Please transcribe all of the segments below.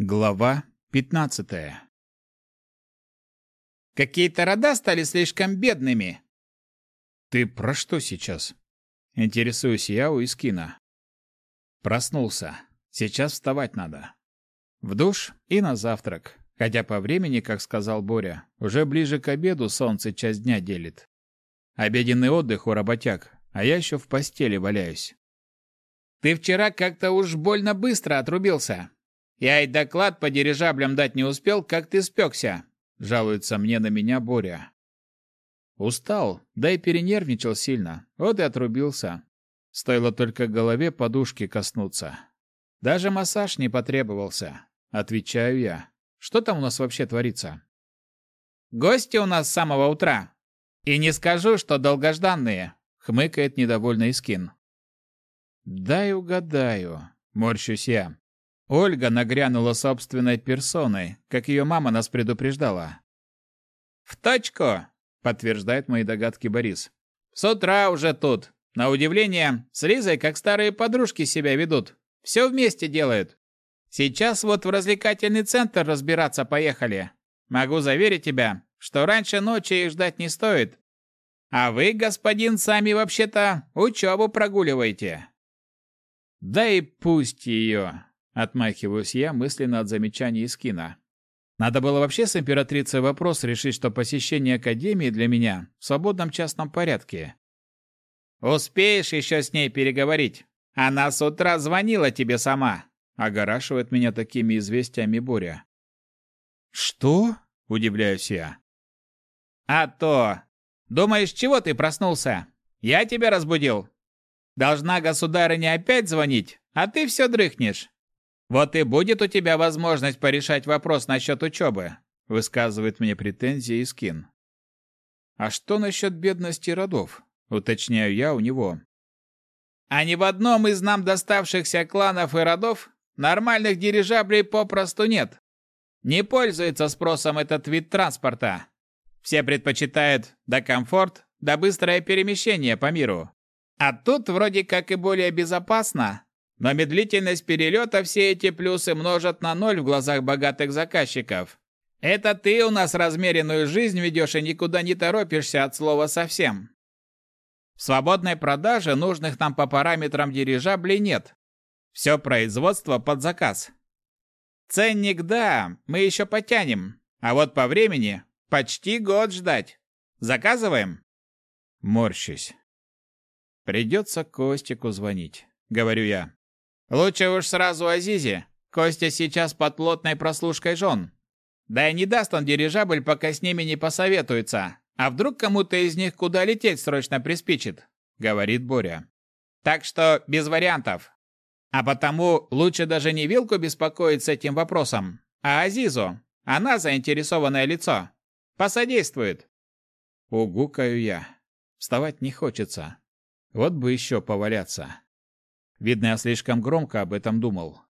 Глава 15. Какие-то рода стали слишком бедными. Ты про что сейчас? Интересуюсь я у Искина. Проснулся. Сейчас вставать надо. В душ и на завтрак. Хотя по времени, как сказал Боря, уже ближе к обеду солнце часть дня делит. Обеденный отдых у работяг, а я еще в постели валяюсь. Ты вчера как-то уж больно быстро отрубился. Я и доклад по дирижаблям дать не успел, как ты спекся. Жалуется мне на меня Боря. Устал, да и перенервничал сильно. Вот и отрубился. Стоило только голове подушки коснуться. Даже массаж не потребовался. Отвечаю я. Что там у нас вообще творится? Гости у нас с самого утра. И не скажу, что долгожданные, хмыкает недовольный Скин. Дай угадаю, морщусь я. Ольга нагрянула собственной персоной, как ее мама нас предупреждала. «В точку!» — подтверждает мои догадки Борис. «С утра уже тут. На удивление, с Лизой как старые подружки себя ведут. Все вместе делают. Сейчас вот в развлекательный центр разбираться поехали. Могу заверить тебя, что раньше ночи их ждать не стоит. А вы, господин, сами вообще-то учебу прогуливаете». «Да и пусть ее!» Отмахиваюсь я мысленно от замечаний Искина. Надо было вообще с императрицей вопрос решить, что посещение академии для меня в свободном частном порядке. Успеешь еще с ней переговорить? Она с утра звонила тебе сама. Огорашивает меня такими известиями Боря. Что? Удивляюсь я. А то. Думаешь, чего ты проснулся? Я тебя разбудил. Должна государыня опять звонить, а ты все дрыхнешь. Вот и будет у тебя возможность порешать вопрос насчет учебы, высказывает мне претензии Скин. А что насчет бедности родов? Уточняю я у него. А ни в одном из нам доставшихся кланов и родов нормальных дирижаблей попросту нет. Не пользуется спросом этот вид транспорта. Все предпочитают да комфорт, да быстрое перемещение по миру. А тут вроде как и более безопасно, но медлительность перелета все эти плюсы множат на ноль в глазах богатых заказчиков. Это ты у нас размеренную жизнь ведешь и никуда не торопишься от слова совсем. В свободной продаже нужных нам по параметрам дирижаблей нет. Все производство под заказ. Ценник, да, мы еще потянем. А вот по времени почти год ждать. Заказываем? Морщусь. Придется Костику звонить, говорю я. Лучше уж сразу Азизе. Костя сейчас под плотной прослушкой жен. Да и не даст он дирижабль, пока с ними не посоветуется. А вдруг кому-то из них куда лететь срочно приспичит, говорит Боря. Так что без вариантов. А потому лучше даже не Вилку беспокоить с этим вопросом, а Азизу. Она заинтересованное лицо. Посодействует. Угукаю я. Вставать не хочется. Вот бы еще поваляться. Видно, я слишком громко об этом думал.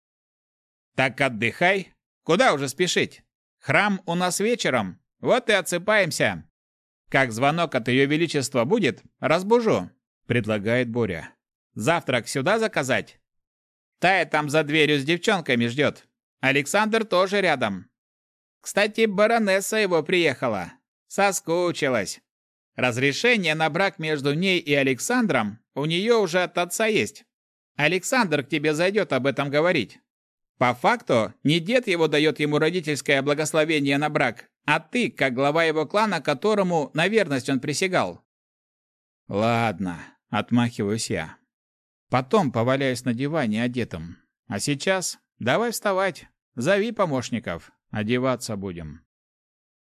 «Так отдыхай. Куда уже спешить? Храм у нас вечером. Вот и отсыпаемся. Как звонок от Ее Величества будет, разбужу», — предлагает Боря. «Завтрак сюда заказать?» Тая там за дверью с девчонками ждет. Александр тоже рядом. Кстати, баронесса его приехала. Соскучилась. Разрешение на брак между ней и Александром у нее уже от отца есть. Александр к тебе зайдет об этом говорить. По факту, не дед его дает ему родительское благословение на брак, а ты, как глава его клана, которому на верность он присягал. Ладно, отмахиваюсь я. Потом поваляюсь на диване одетым. А сейчас давай вставать. Зови помощников. Одеваться будем.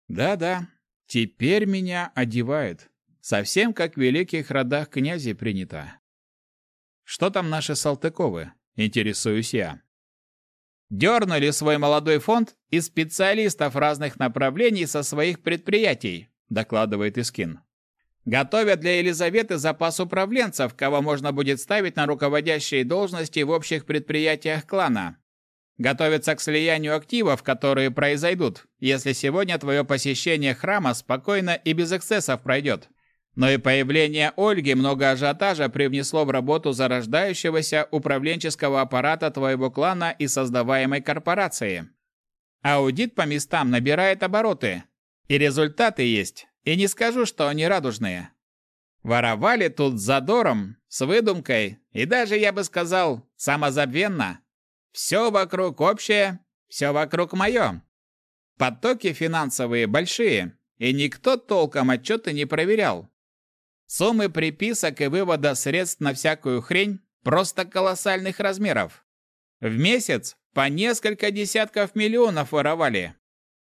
Да-да, теперь меня одевают. Совсем как в великих родах князей принято. Что там наши Салтыковы? Интересуюсь я. Дернули свой молодой фонд из специалистов разных направлений со своих предприятий, докладывает Искин. Готовят для Елизаветы запас управленцев, кого можно будет ставить на руководящие должности в общих предприятиях клана. Готовятся к слиянию активов, которые произойдут, если сегодня твое посещение храма спокойно и без эксцессов пройдет. Но и появление Ольги много ажиотажа привнесло в работу зарождающегося управленческого аппарата твоего клана и создаваемой корпорации. Аудит по местам набирает обороты. И результаты есть. И не скажу, что они радужные. Воровали тут с задором, с выдумкой и даже, я бы сказал, самозабвенно. Все вокруг общее, все вокруг мое. Потоки финансовые большие, и никто толком отчеты не проверял. Суммы приписок и вывода средств на всякую хрень просто колоссальных размеров. В месяц по несколько десятков миллионов воровали.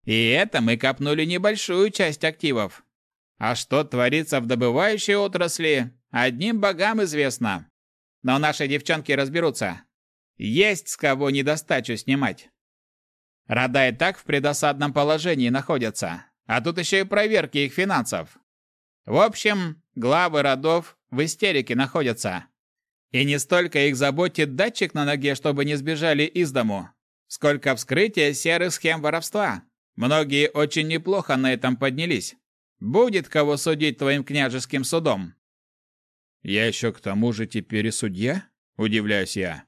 И это мы копнули небольшую часть активов. А что творится в добывающей отрасли, одним богам известно. Но наши девчонки разберутся. Есть с кого недостачу снимать. Рода и так в предосадном положении находятся, а тут еще и проверки их финансов. В общем, главы родов в истерике находятся. И не столько их заботит датчик на ноге, чтобы не сбежали из дому, сколько вскрытие серых схем воровства. Многие очень неплохо на этом поднялись. Будет кого судить твоим княжеским судом. Я еще к тому же теперь и судья? Удивляюсь я.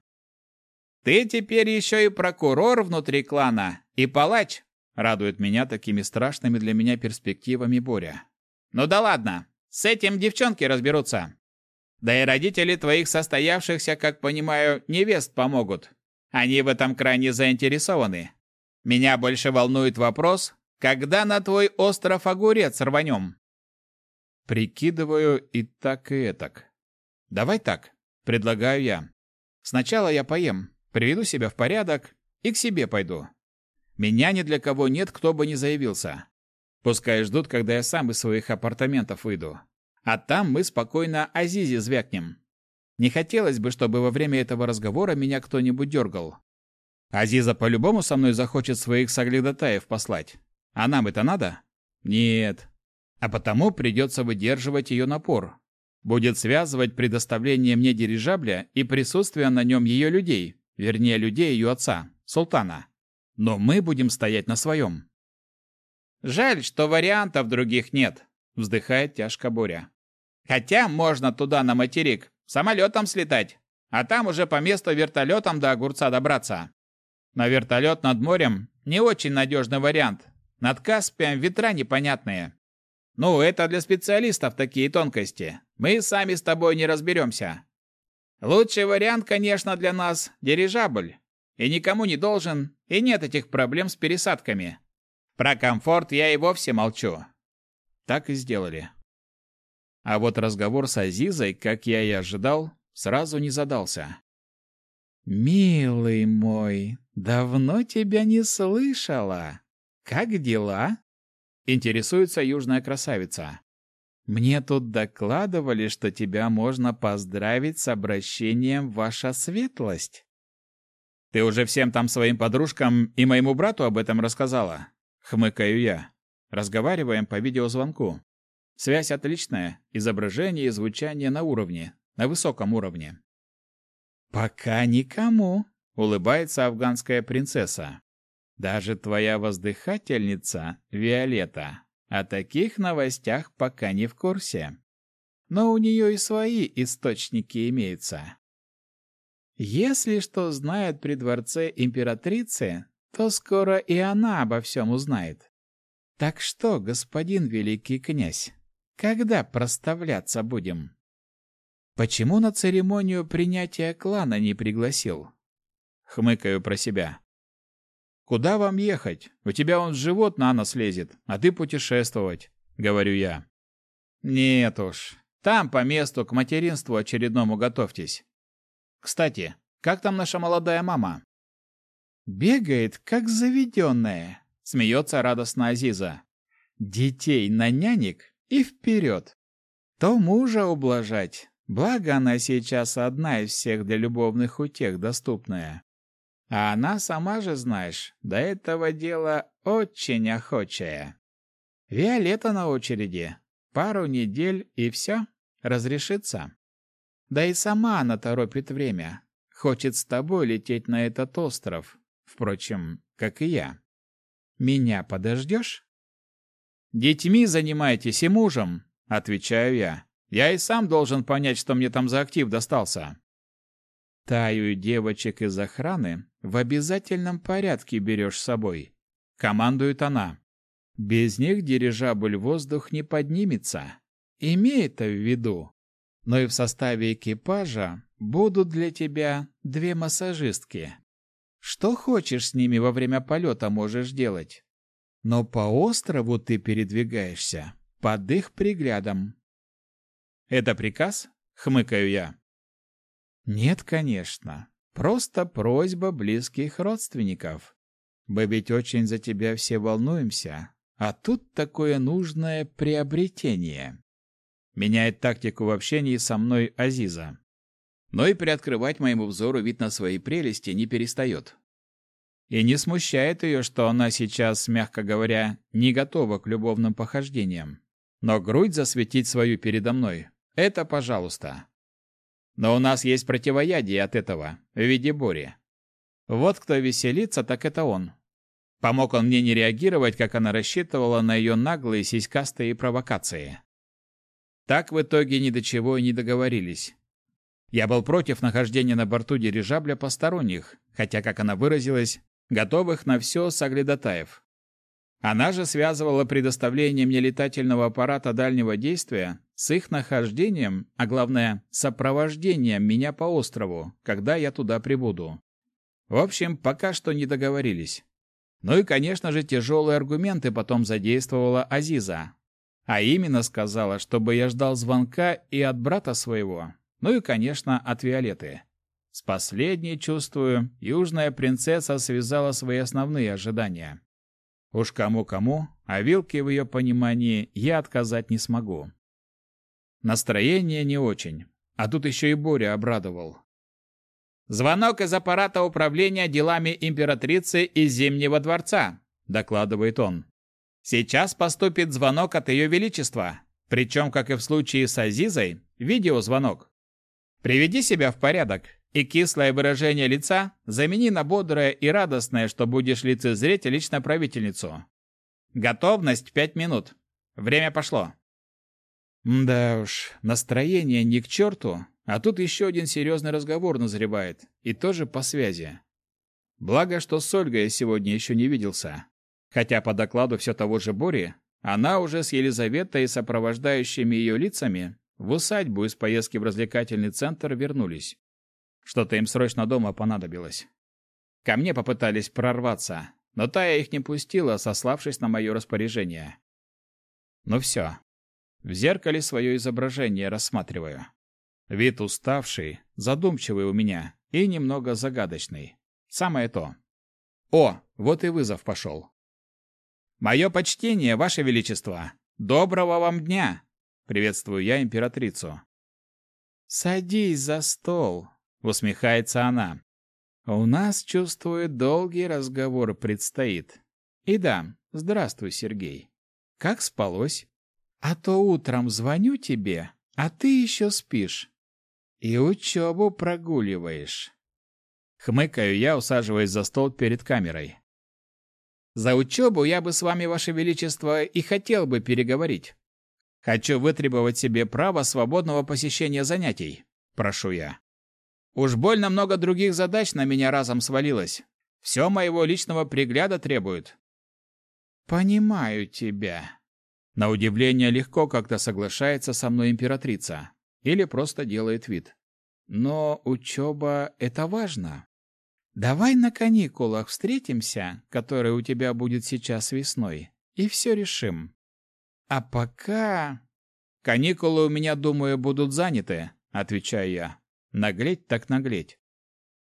Ты теперь еще и прокурор внутри клана, и палач, радует меня такими страшными для меня перспективами Боря. Ну да ладно, с этим девчонки разберутся. Да и родители твоих состоявшихся, как понимаю, невест помогут. Они в этом крайне заинтересованы. Меня больше волнует вопрос, когда на твой остров огурец рванем? Прикидываю и так, и этак. Давай так, предлагаю я. Сначала я поем, приведу себя в порядок и к себе пойду. Меня ни для кого нет, кто бы не заявился. Пускай ждут, когда я сам из своих апартаментов выйду. А там мы спокойно Азизе звякнем. Не хотелось бы, чтобы во время этого разговора меня кто-нибудь дергал. Азиза по-любому со мной захочет своих соглядатаев послать. А нам это надо? Нет. А потому придется выдерживать ее напор. Будет связывать предоставление мне дирижабля и присутствие на нем ее людей, вернее, людей ее отца, султана. Но мы будем стоять на своем. Жаль, что вариантов других нет, вздыхает тяжко Боря. Хотя можно туда на материк самолетом слетать, а там уже по месту вертолетом до огурца добраться. На вертолет над морем не очень надежный вариант. Над Каспием ветра непонятные. Ну, это для специалистов такие тонкости. Мы сами с тобой не разберемся. Лучший вариант, конечно, для нас – дирижабль. И никому не должен, и нет этих проблем с пересадками. Про комфорт я и вовсе молчу. Так и сделали. А вот разговор с Азизой, как я и ожидал, сразу не задался. «Милый мой, давно тебя не слышала. Как дела?» Интересуется южная красавица. «Мне тут докладывали, что тебя можно поздравить с обращением ваша светлость». «Ты уже всем там своим подружкам и моему брату об этом рассказала?» Хмыкаю я. Разговариваем по видеозвонку. Связь отличная, изображение и звучание на уровне, на высоком уровне. «Пока никому», — улыбается афганская принцесса. «Даже твоя воздыхательница, Виолетта, о таких новостях пока не в курсе. Но у нее и свои источники имеются. Если что знает при дворце императрицы, то скоро и она обо всем узнает. Так что, господин великий князь, когда проставляться будем?» Почему на церемонию принятия клана не пригласил? Хмыкаю про себя. Куда вам ехать? У тебя он живот на нос лезет, а ты путешествовать, говорю я. Нет уж. Там по месту к материнству очередному готовьтесь. Кстати, как там наша молодая мама? Бегает, как заведенная, смеется радостно Азиза. Детей на нянек и вперед. То мужа ублажать, Благо она сейчас одна из всех для любовных утех доступная. А она, сама же знаешь, до этого дела очень охочая. Виолетта на очереди. Пару недель и все, разрешится. Да и сама она торопит время. Хочет с тобой лететь на этот остров. Впрочем, как и я. Меня подождешь? Детьми занимайтесь и мужем, отвечаю я. Я и сам должен понять, что мне там за актив достался. Таю девочек из охраны в обязательном порядке берешь с собой. командует она. Без них дирижабль воздух не поднимется. Имей это в виду. Но и в составе экипажа будут для тебя две массажистки. Что хочешь с ними во время полета можешь делать. Но по острову ты передвигаешься под их приглядом. Это приказ? Хмыкаю я. Нет, конечно. Просто просьба близких родственников. Мы ведь очень за тебя все волнуемся, а тут такое нужное приобретение. Меняет тактику в общении со мной Азиза. Но и приоткрывать моему взору вид на свои прелести не перестает. И не смущает ее, что она сейчас, мягко говоря, не готова к любовным похождениям. Но грудь засветить свою передо мной – это пожалуйста. Но у нас есть противоядие от этого в виде Бори. Вот кто веселится, так это он. Помог он мне не реагировать, как она рассчитывала на ее наглые сиськастые провокации. Так в итоге ни до чего и не договорились. Я был против нахождения на борту дирижабля посторонних, хотя, как она выразилась, готовых на все соглядатаев. Она же связывала предоставление мне летательного аппарата дальнего действия с их нахождением, а главное, сопровождением меня по острову, когда я туда прибуду. В общем, пока что не договорились. Ну и, конечно же, тяжелые аргументы потом задействовала Азиза. А именно сказала, чтобы я ждал звонка и от брата своего, ну и, конечно, от Виолеты. С последней, чувствую, южная принцесса связала свои основные ожидания. Уж кому-кому, а Вилке в ее понимании я отказать не смогу. Настроение не очень, а тут еще и Боря обрадовал. «Звонок из аппарата управления делами императрицы из Зимнего дворца», докладывает он. «Сейчас поступит звонок от Ее Величества, причем, как и в случае с Азизой, видеозвонок. Приведи себя в порядок и кислое выражение лица замени на бодрое и радостное, что будешь лицезреть лично правительницу. Готовность пять минут. Время пошло. Да уж, настроение ни к черту, а тут еще один серьезный разговор назревает, и тоже по связи. Благо, что с Ольгой я сегодня еще не виделся. Хотя по докладу все того же Бори, она уже с Елизаветой и сопровождающими ее лицами в усадьбу из поездки в развлекательный центр вернулись. Что-то им срочно дома понадобилось. Ко мне попытались прорваться, но Тая их не пустила, сославшись на мое распоряжение. Ну все. В зеркале свое изображение рассматриваю. Вид уставший, задумчивый у меня и немного загадочный. Самое то. О, вот и вызов пошел. «Мое почтение, Ваше Величество! Доброго вам дня!» Приветствую я императрицу. «Садись за стол», Усмехается она. У нас, чувствую, долгий разговор предстоит. И да, здравствуй, Сергей. Как спалось? А то утром звоню тебе, а ты еще спишь. И учебу прогуливаешь. Хмыкаю я, усаживаясь за стол перед камерой. За учебу я бы с вами, Ваше Величество, и хотел бы переговорить. Хочу вытребовать себе право свободного посещения занятий, прошу я. Уж больно много других задач на меня разом свалилось. Все моего личного пригляда требует. Понимаю тебя. На удивление легко как-то соглашается со мной императрица. Или просто делает вид. Но учеба — это важно. Давай на каникулах встретимся, которые у тебя будет сейчас весной, и все решим. А пока... Каникулы у меня, думаю, будут заняты, отвечаю я. Наглеть так наглеть.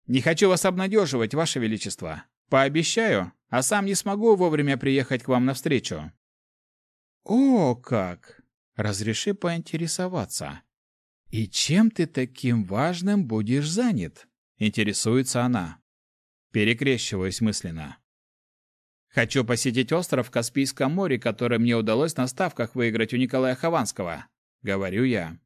Не хочу вас обнадеживать, ваше величество. Пообещаю, а сам не смогу вовремя приехать к вам навстречу. О, как! Разреши поинтересоваться. И чем ты таким важным будешь занят? Интересуется она. Перекрещиваюсь мысленно. Хочу посетить остров в Каспийском море, который мне удалось на ставках выиграть у Николая Хованского. Говорю я.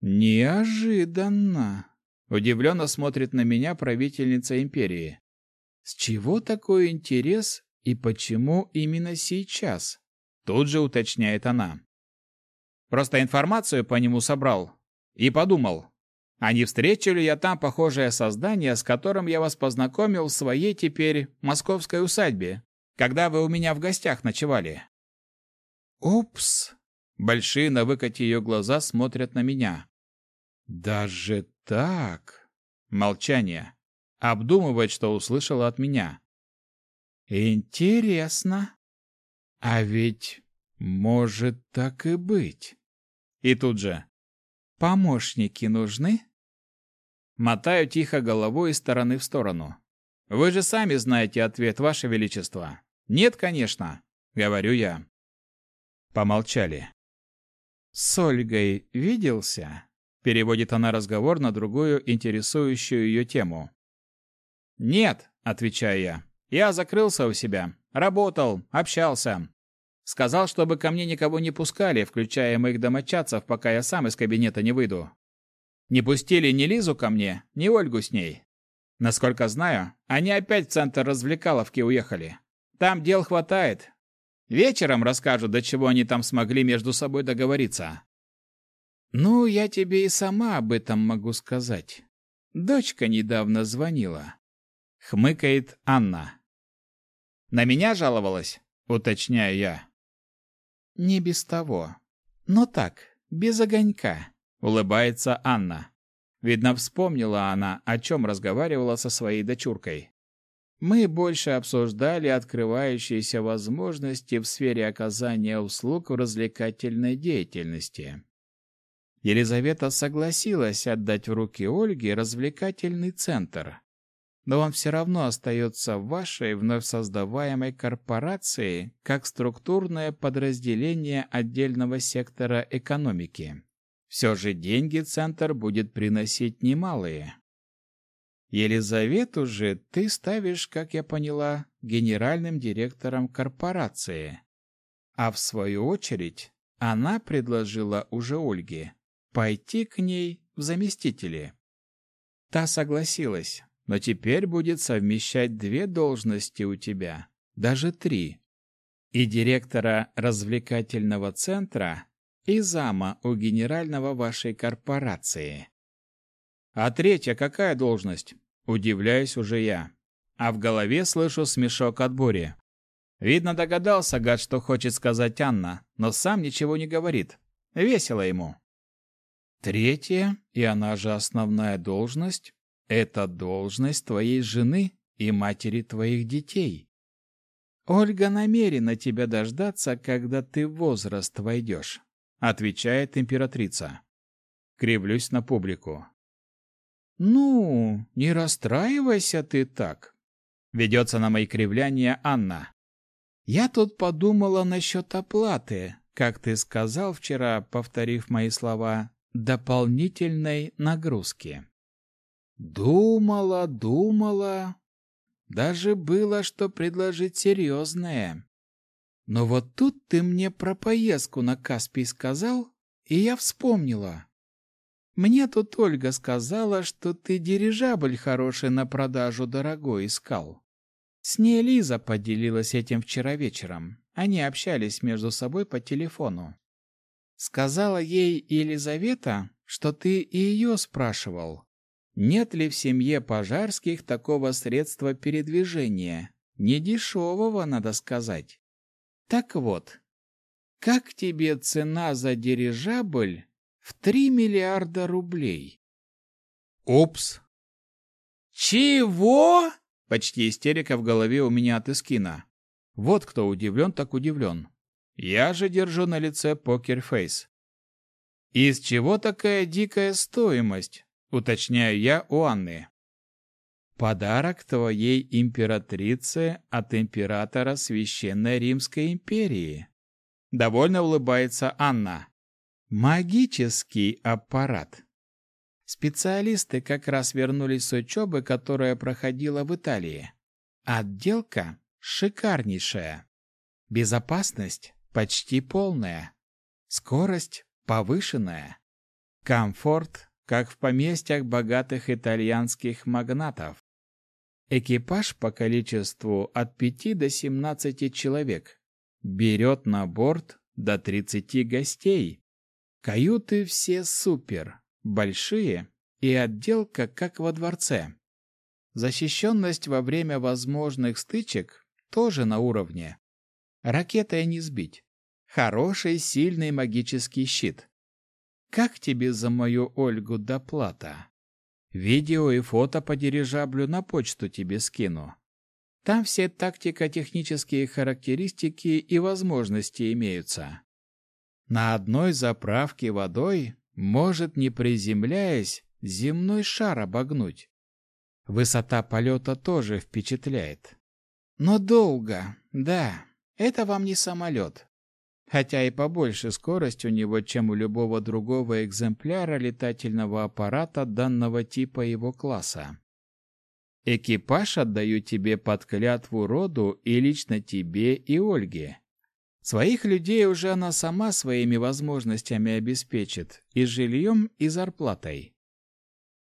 Неожиданно. Удивленно смотрит на меня правительница империи. С чего такой интерес и почему именно сейчас? Тут же уточняет она. Просто информацию по нему собрал и подумал, а не встречу ли я там похожее создание, с которым я вас познакомил в своей теперь московской усадьбе, когда вы у меня в гостях ночевали. Упс. Большие на выкате ее глаза смотрят на меня. Даже так? Молчание. Обдумывает, что услышала от меня. Интересно. А ведь может так и быть. И тут же. Помощники нужны? Мотаю тихо головой из стороны в сторону. Вы же сами знаете ответ, Ваше Величество. Нет, конечно, говорю я. Помолчали. С Ольгой виделся? Переводит она разговор на другую интересующую ее тему. Нет, отвечаю я. Я закрылся у себя, работал, общался. Сказал, чтобы ко мне никого не пускали, включая моих домочадцев, пока я сам из кабинета не выйду. Не пустили ни Лизу ко мне, ни Ольгу с ней. Насколько знаю, они опять в центр развлекаловки уехали. Там дел хватает. Вечером расскажут, до чего они там смогли между собой договориться. Ну, я тебе и сама об этом могу сказать. Дочка недавно звонила. Хмыкает Анна. На меня жаловалась, уточняю я. Не без того. Но так, без огонька, улыбается Анна. Видно, вспомнила она, о чем разговаривала со своей дочуркой. Мы больше обсуждали открывающиеся возможности в сфере оказания услуг в развлекательной деятельности. Елизавета согласилась отдать в руки Ольге развлекательный центр. Но он все равно остается вашей вновь создаваемой корпорации как структурное подразделение отдельного сектора экономики. Все же деньги центр будет приносить немалые. Елизавету же ты ставишь, как я поняла, генеральным директором корпорации. А в свою очередь она предложила уже Ольге пойти к ней в заместители. Та согласилась, но теперь будет совмещать две должности у тебя, даже три. И директора развлекательного центра, и зама у генерального вашей корпорации. А третья какая должность? Удивляюсь уже я. А в голове слышу смешок от Бори. Видно, догадался гад, что хочет сказать Анна, но сам ничего не говорит. Весело ему. Третья, и она же основная должность, это должность твоей жены и матери твоих детей. Ольга намерена тебя дождаться, когда ты в возраст войдешь отвечает императрица. Кривлюсь на публику. Ну, не расстраивайся ты так. Ведется на мои кривляния Анна. Я тут подумала насчет оплаты, как ты сказал вчера, повторив мои слова, дополнительной нагрузки. Думала, думала. Даже было что предложить серьезное. Но вот тут ты мне про поездку на Каспий сказал, и я вспомнила. Мне тут Ольга сказала, что ты дирижабль хороший на продажу дорогой искал. С ней Лиза поделилась этим вчера вечером. Они общались между собой по телефону. Сказала ей Елизавета, что ты и ее спрашивал, нет ли в семье пожарских такого средства передвижения, недешевого, надо сказать. Так вот, как тебе цена за дирижабль в 3 миллиарда рублей? Упс. Чего? Почти истерика в голове у меня от Искина. Вот кто удивлен, так удивлен. Я же держу на лице покерфейс. Из чего такая дикая стоимость? Уточняю я у Анны. Подарок твоей императрице от императора Священной Римской империи. Довольно улыбается Анна. Магический аппарат. Специалисты как раз вернулись с учебы, которая проходила в Италии. Отделка шикарнейшая. Безопасность почти полная. Скорость повышенная. Комфорт, как в поместьях богатых итальянских магнатов. Экипаж по количеству от 5 до 17 человек. Берет на борт до 30 гостей. Каюты все супер, большие и отделка как во дворце. Защищенность во время возможных стычек тоже на уровне. Ракетой не сбить. Хороший, сильный магический щит. Как тебе за мою Ольгу доплата? Видео и фото по дирижаблю на почту тебе скину. Там все тактико-технические характеристики и возможности имеются. На одной заправке водой может, не приземляясь, земной шар обогнуть. Высота полета тоже впечатляет. Но долго, да, это вам не самолет. Хотя и побольше скорость у него, чем у любого другого экземпляра летательного аппарата данного типа его класса. Экипаж отдаю тебе под клятву роду и лично тебе и Ольге. Своих людей уже она сама своими возможностями обеспечит и жильем, и зарплатой.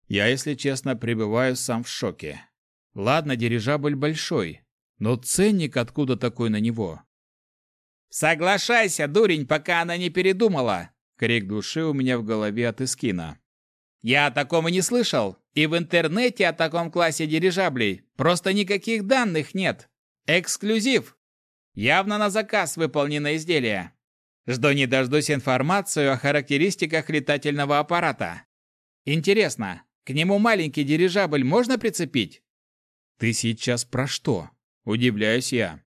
Я, если честно, пребываю сам в шоке. Ладно, дирижабль большой, но ценник откуда такой на него? «Соглашайся, дурень, пока она не передумала!» Крик души у меня в голове от Искина. «Я о таком и не слышал, и в интернете о таком классе дирижаблей просто никаких данных нет. Эксклюзив! Явно на заказ выполнено изделие. Жду не дождусь информацию о характеристиках летательного аппарата. Интересно, к нему маленький дирижабль можно прицепить?» «Ты сейчас про что?» – удивляюсь я.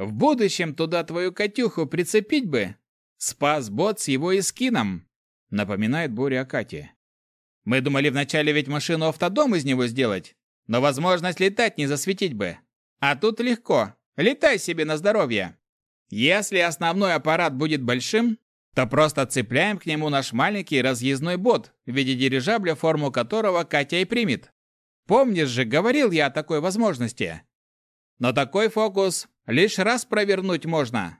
В будущем туда твою Катюху прицепить бы. Спас бот с его эскином, напоминает Боря о Кате. Мы думали вначале ведь машину автодом из него сделать, но возможность летать не засветить бы. А тут легко. Летай себе на здоровье. Если основной аппарат будет большим, то просто цепляем к нему наш маленький разъездной бот в виде дирижабля, форму которого Катя и примет. Помнишь же, говорил я о такой возможности. Но такой фокус лишь раз провернуть можно.